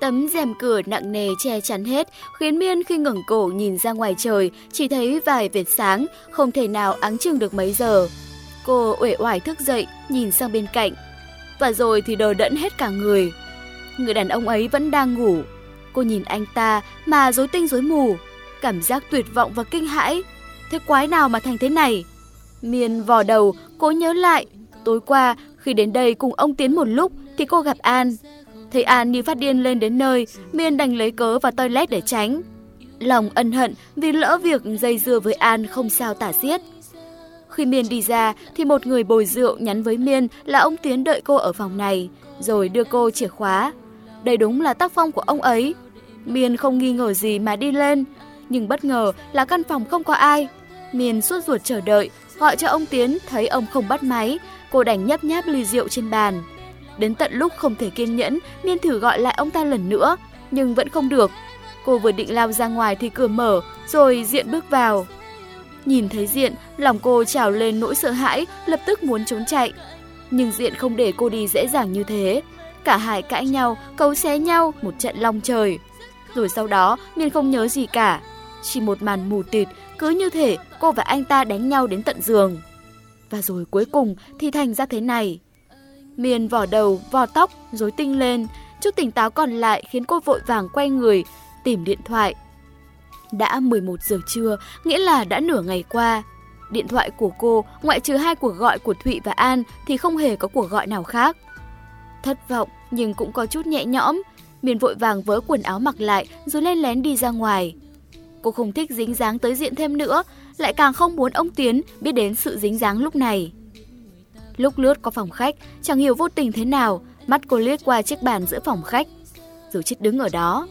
Tấm rèm cửa nặng nề che chắn hết, khiến Miên khi ngẩng cổ nhìn ra ngoài trời, chỉ thấy vài vệt sáng, không thể nào áng chừng được mấy giờ. Cô uể oải thức dậy, nhìn sang bên cạnh. Và rồi thì đờ đẫn hết cả người. Người đàn ông ấy vẫn đang ngủ. Cô nhìn anh ta mà rối tinh rối mù. Cảm giác tuyệt vọng và kinh hãi. Thế quái nào mà thành thế này? Miên vò đầu, cố nhớ lại. Tối qua, khi đến đây cùng ông Tiến một lúc thì cô gặp An. Thấy An như phát điên lên đến nơi, Miên đành lấy cớ vào toilet để tránh. Lòng ân hận vì lỡ việc dây dưa với An không sao tả xiết. Khi Miên đi ra thì một người bồi rượu nhắn với Miên là ông Tiến đợi cô ở phòng này, rồi đưa cô chìa khóa. Đây đúng là tác phong của ông ấy. Miên không nghi ngờ gì mà đi lên, nhưng bất ngờ là căn phòng không có ai. Miên suốt ruột chờ đợi, gọi cho ông Tiến thấy ông không bắt máy, cô đành nhấp nháp ly rượu trên bàn. Đến tận lúc không thể kiên nhẫn, Miên thử gọi lại ông ta lần nữa, nhưng vẫn không được. Cô vừa định lao ra ngoài thì cửa mở, rồi Diện bước vào. Nhìn thấy Diện, lòng cô trào lên nỗi sợ hãi, lập tức muốn trốn chạy. Nhưng Diện không để cô đi dễ dàng như thế. Cả hai cãi nhau, cấu xé nhau một trận long trời. Rồi sau đó, Miên không nhớ gì cả. Chỉ một màn mù tịt, cứ như thể cô và anh ta đánh nhau đến tận giường. Và rồi cuối cùng thì thành ra thế này miền vỏ đầu, vỏ tóc, rối tinh lên. Chút tỉnh táo còn lại khiến cô vội vàng quay người, tìm điện thoại. Đã 11 giờ trưa, nghĩa là đã nửa ngày qua. Điện thoại của cô, ngoại trừ hai cuộc gọi của Thụy và An thì không hề có cuộc gọi nào khác. Thất vọng nhưng cũng có chút nhẹ nhõm, miền vội vàng vớ quần áo mặc lại rồi lên lén đi ra ngoài. Cô không thích dính dáng tới diện thêm nữa, lại càng không muốn ông Tiến biết đến sự dính dáng lúc này. Lúc lướt qua phòng khách, chẳng hiểu vô tình thế nào, mắt cô liếc qua chiếc bàn giữa phòng khách, rồi chết đứng ở đó.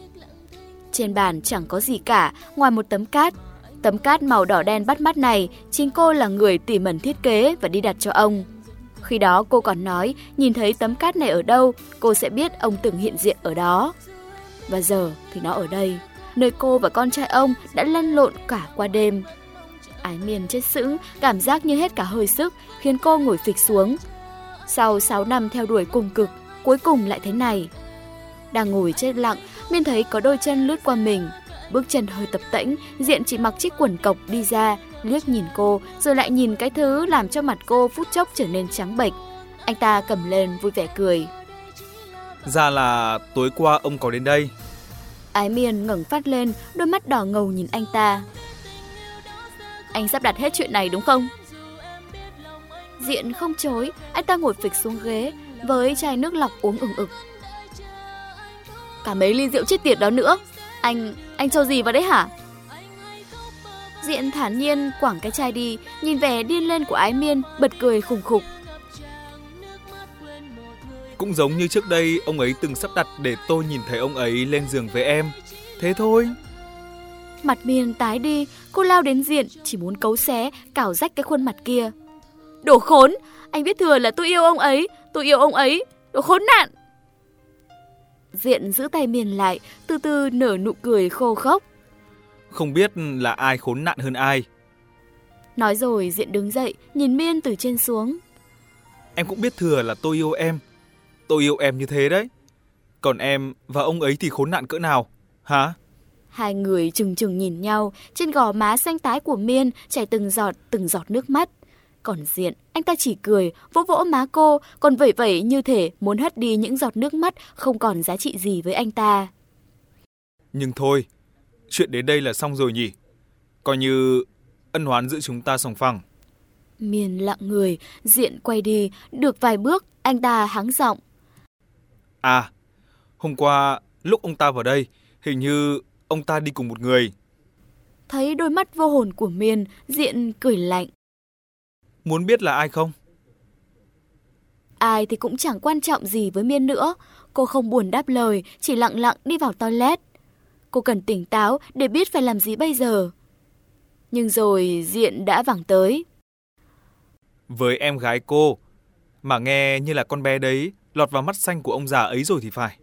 Trên bàn chẳng có gì cả ngoài một tấm cát. Tấm cát màu đỏ đen bắt mắt này, chính cô là người tỉ mẩn thiết kế và đi đặt cho ông. Khi đó cô còn nói, nhìn thấy tấm cát này ở đâu, cô sẽ biết ông từng hiện diện ở đó. Và giờ thì nó ở đây, nơi cô và con trai ông đã lăn lộn cả qua đêm. Ái miên chết sững, cảm giác như hết cả hơi sức, khiến cô ngồi phịch xuống. Sau 6 năm theo đuổi cùng cực, cuối cùng lại thế này. Đang ngồi chết lặng, miên thấy có đôi chân lướt qua mình. Bước chân hơi tập tễnh, diện chỉ mặc chiếc quần cộc đi ra, liếc nhìn cô, rồi lại nhìn cái thứ làm cho mặt cô phút chốc trở nên trắng bệch. Anh ta cầm lên vui vẻ cười. Ra là tối qua ông có đến đây. Ái miên ngẩng phát lên, đôi mắt đỏ ngầu nhìn anh ta. Anh sắp đặt hết chuyện này đúng không? Diện không chối, anh ta ngồi phịch xuống ghế với chai nước lọc uống ừng ực. Cả mấy ly rượu chết tiệt đó nữa. Anh, anh cho gì vào đấy hả? Diện thản nhiên quẳng cái chai đi, nhìn vẻ điên lên của ái miên, bật cười khủng khục. Cũng giống như trước đây ông ấy từng sắp đặt để tôi nhìn thấy ông ấy lên giường với em. Thế thôi. Mặt miên tái đi, cô lao đến diện, chỉ muốn cấu xé, cào rách cái khuôn mặt kia. Đồ khốn, anh biết thừa là tôi yêu ông ấy, tôi yêu ông ấy, đồ khốn nạn. Diện giữ tay miên lại, từ từ nở nụ cười khô khốc. Không biết là ai khốn nạn hơn ai. Nói rồi Diện đứng dậy, nhìn miên từ trên xuống. Em cũng biết thừa là tôi yêu em. Tôi yêu em như thế đấy. Còn em và ông ấy thì khốn nạn cỡ nào, hả? Hai người chừng chừng nhìn nhau, trên gò má xanh tái của Miên chảy từng giọt, từng giọt nước mắt. Còn Diện, anh ta chỉ cười, vỗ vỗ má cô, còn vẩy vẩy như thể muốn hất đi những giọt nước mắt không còn giá trị gì với anh ta. Nhưng thôi, chuyện đến đây là xong rồi nhỉ? Coi như ân hoán giữa chúng ta sòng phẳng. Miên lặng người, Diện quay đi, được vài bước, anh ta hắng giọng. À, hôm qua lúc ông ta vào đây, hình như ông ta đi cùng một người. Thấy đôi mắt vô hồn của Miên, Diện cười lạnh. Muốn biết là ai không? Ai thì cũng chẳng quan trọng gì với Miên nữa. Cô không buồn đáp lời, chỉ lặng lặng đi vào toilet. Cô cần tỉnh táo để biết phải làm gì bây giờ. Nhưng rồi Diện đã vẳng tới. Với em gái cô, mà nghe như là con bé đấy lọt vào mắt xanh của ông già ấy rồi thì phải.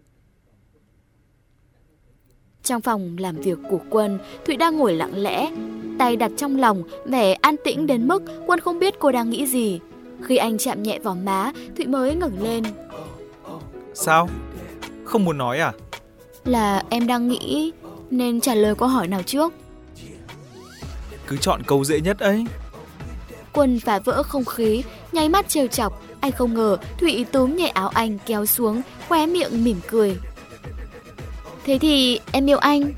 Trong phòng làm việc của Quân, Thụy đang ngồi lặng lẽ, tay đặt trong lòng, vẻ an tĩnh đến mức Quân không biết cô đang nghĩ gì. Khi anh chạm nhẹ vào má, Thụy mới ngẩng lên. Sao? Không muốn nói à? Là em đang nghĩ nên trả lời câu hỏi nào trước. Cứ chọn câu dễ nhất ấy. Quân phá vỡ không khí, nháy mắt trêu chọc. Anh không ngờ Thụy túm nhẹ áo anh kéo xuống, khóe miệng mỉm cười. Thế thì em yêu anh.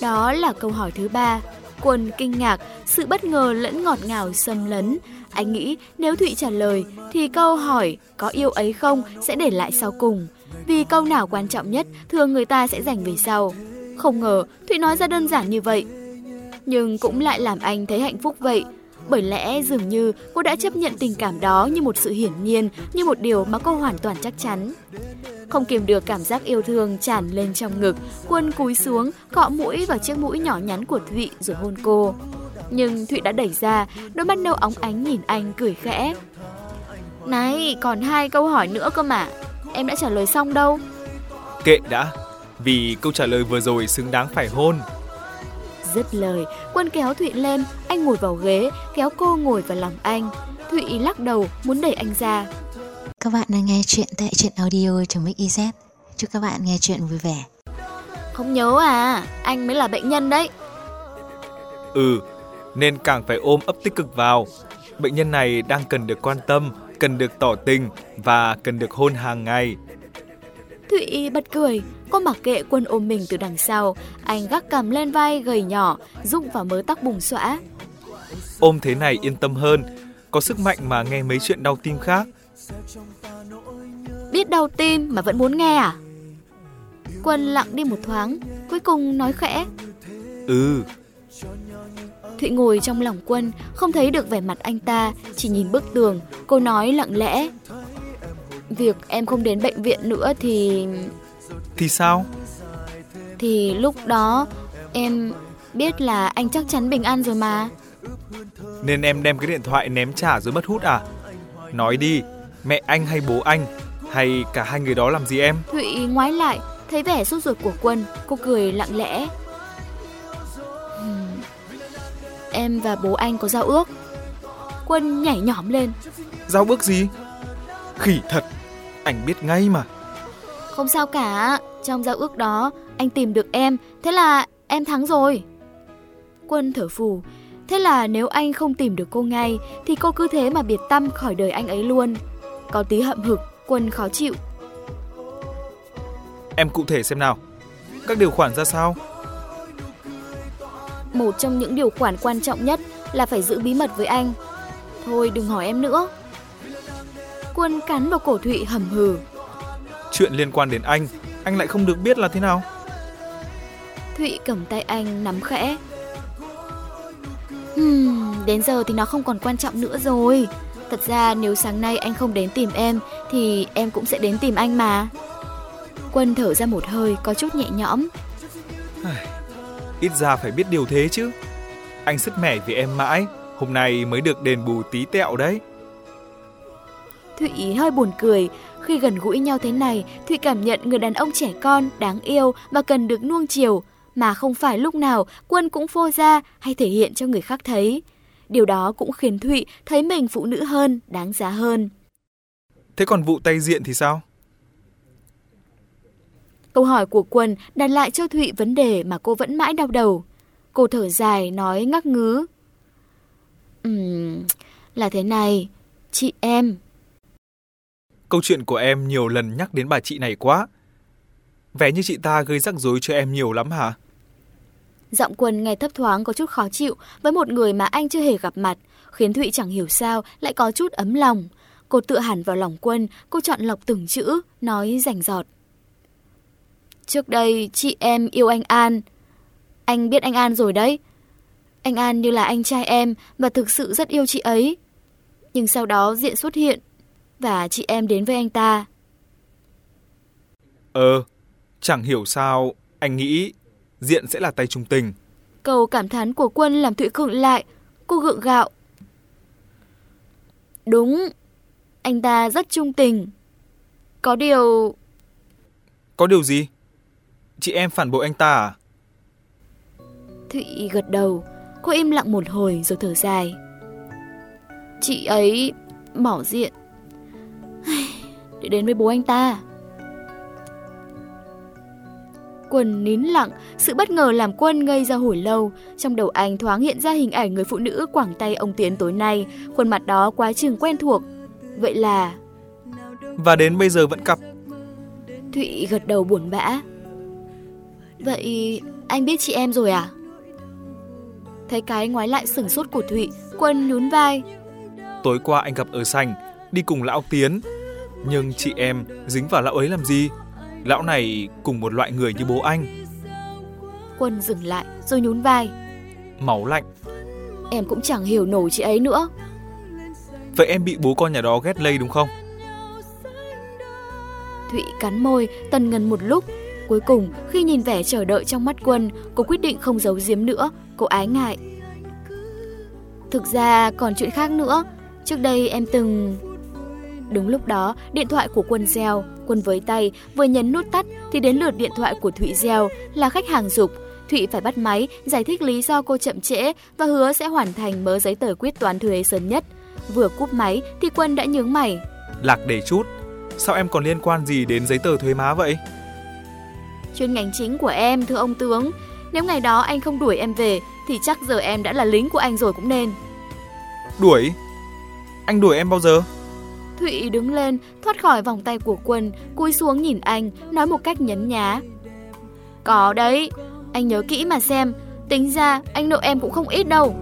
Đó là câu hỏi thứ ba. Quân kinh ngạc, sự bất ngờ lẫn ngọt ngào xâm lấn. Anh nghĩ nếu Thụy trả lời thì câu hỏi có yêu ấy không sẽ để lại sau cùng. Vì câu nào quan trọng nhất thường người ta sẽ dành về sau. Không ngờ Thụy nói ra đơn giản như vậy. Nhưng cũng lại làm anh thấy hạnh phúc vậy. Bởi lẽ dường như cô đã chấp nhận tình cảm đó như một sự hiển nhiên, như một điều mà cô hoàn toàn chắc chắn. Không kiềm được cảm giác yêu thương tràn lên trong ngực, Quân cúi xuống, cọ mũi vào chiếc mũi nhỏ nhắn của Thụy rồi hôn cô. Nhưng Thụy đã đẩy ra, đôi mắt nâu óng ánh nhìn anh cười khẽ. Này, còn hai câu hỏi nữa cơ mà, em đã trả lời xong đâu. Kệ đã, vì câu trả lời vừa rồi xứng đáng phải hôn. Dứt lời, Quân kéo Thụy lên, anh ngồi vào ghế, kéo cô ngồi vào lòng anh. Thụy lắc đầu, muốn đẩy anh ra. Các bạn đang nghe chuyện tại truyện audio trong Mix EZ. Chúc các bạn nghe chuyện vui vẻ. Không nhớ à, anh mới là bệnh nhân đấy. Ừ, nên càng phải ôm ấp tích cực vào. Bệnh nhân này đang cần được quan tâm, cần được tỏ tình và cần được hôn hàng ngày. Thụy bật cười, cô mặc kệ quân ôm mình từ đằng sau, anh gác cầm lên vai gầy nhỏ, rụng vào mớ tóc bùng xõa. Ôm thế này yên tâm hơn, có sức mạnh mà nghe mấy chuyện đau tim khác. Biết đau tim mà vẫn muốn nghe à? Quân lặng đi một thoáng, cuối cùng nói khẽ. Ừ. Thụy ngồi trong lòng quân, không thấy được vẻ mặt anh ta, chỉ nhìn bức tường, cô nói lặng lẽ. Việc em không đến bệnh viện nữa thì... Thì sao? Thì lúc đó em biết là anh chắc chắn bình an rồi mà. Nên em đem cái điện thoại ném trả rồi mất hút à? Nói đi, mẹ anh hay bố anh hay cả hai người đó làm gì em? Thụy ngoái lại, thấy vẻ sốt ruột của Quân, cô cười lặng lẽ. Em và bố anh có giao ước. Quân nhảy nhỏm lên. Giao ước gì? Khỉ thật, anh biết ngay mà. Không sao cả, trong giao ước đó anh tìm được em, thế là em thắng rồi. Quân thở phù, thế là nếu anh không tìm được cô ngay thì cô cứ thế mà biệt tâm khỏi đời anh ấy luôn. Có tí hậm hực, Quân khó chịu. Em cụ thể xem nào. Các điều khoản ra sao? Một trong những điều khoản quan trọng nhất là phải giữ bí mật với anh. Thôi đừng hỏi em nữa. Quân cắn vào cổ Thụy hầm hừ. Chuyện liên quan đến anh, anh lại không được biết là thế nào? Thụy cầm tay anh nắm khẽ. Hmm, đến giờ thì nó không còn quan trọng nữa rồi. Thật ra nếu sáng nay anh không đến tìm em thì em cũng sẽ đến tìm anh mà. Quân thở ra một hơi có chút nhẹ nhõm. Ít ra phải biết điều thế chứ. Anh sứt mẻ vì em mãi, hôm nay mới được đền bù tí tẹo đấy. Thụy hơi buồn cười, khi gần gũi nhau thế này, Thụy cảm nhận người đàn ông trẻ con, đáng yêu và cần được nuông chiều, mà không phải lúc nào Quân cũng phô ra hay thể hiện cho người khác thấy. Điều đó cũng khiến Thụy thấy mình phụ nữ hơn, đáng giá hơn. Thế còn vụ tay diện thì sao? Câu hỏi của Quân đặt lại cho Thụy vấn đề mà cô vẫn mãi đau đầu. Cô thở dài nói ngắc ngứ. Ừm, là thế này, chị em. Câu chuyện của em nhiều lần nhắc đến bà chị này quá. Vẻ như chị ta gây rắc rối cho em nhiều lắm hả? Giọng Quân nghe thấp thoáng có chút khó chịu với một người mà anh chưa hề gặp mặt, khiến Thụy chẳng hiểu sao lại có chút ấm lòng. Cô tựa hẳn vào lòng Quân, cô chọn lọc từng chữ, nói rành giọt. Trước đây chị em yêu anh An. Anh biết anh An rồi đấy. Anh An như là anh trai em và thực sự rất yêu chị ấy. Nhưng sau đó Diện xuất hiện và chị em đến với anh ta. Ờ, chẳng hiểu sao anh nghĩ Diện sẽ là tay trung tình. Câu cảm thán của Quân làm Thụy khựng lại. Cô gượng gạo. Đúng, anh ta rất trung tình. Có điều... Có điều gì? Chị em phản bội anh ta à? Thụy gật đầu, cô im lặng một hồi rồi thở dài. Chị ấy bỏ diện để đến với bố anh ta. Quân nín lặng, sự bất ngờ làm Quân ngây ra hồi lâu. Trong đầu anh thoáng hiện ra hình ảnh người phụ nữ quảng tay ông Tiến tối nay, khuôn mặt đó quá chừng quen thuộc. Vậy là... Và đến bây giờ vẫn cặp. Thụy gật đầu buồn bã. Vậy anh biết chị em rồi à? Thấy cái ngoái lại sửng sốt của Thụy, Quân nhún vai. Tối qua anh gặp ở sành, đi cùng lão Tiến. Nhưng chị em dính vào lão ấy làm gì? Lão này cùng một loại người như bố anh. Quân dừng lại rồi nhún vai. Máu lạnh. Em cũng chẳng hiểu nổi chị ấy nữa. Vậy em bị bố con nhà đó ghét lây đúng không? Thụy cắn môi, tần ngần một lúc. Cuối cùng, khi nhìn vẻ chờ đợi trong mắt Quân, cô quyết định không giấu giếm nữa, cô ái ngại. Thực ra còn chuyện khác nữa, trước đây em từng... Đúng lúc đó, điện thoại của Quân reo, Quân với tay, vừa nhấn nút tắt thì đến lượt điện thoại của Thụy reo, là khách hàng dục. Thụy phải bắt máy, giải thích lý do cô chậm trễ và hứa sẽ hoàn thành mớ giấy tờ quyết toán thuế sớm nhất. Vừa cúp máy thì Quân đã nhướng mày. Lạc để chút, sao em còn liên quan gì đến giấy tờ thuế má vậy? Chuyên ngành chính của em, thưa ông tướng. Nếu ngày đó anh không đuổi em về thì chắc giờ em đã là lính của anh rồi cũng nên. Đuổi? Anh đuổi em bao giờ? Thụy đứng lên, thoát khỏi vòng tay của Quân, cúi xuống nhìn anh, nói một cách nhấn nhá. Có đấy, anh nhớ kỹ mà xem, tính ra anh nợ em cũng không ít đâu.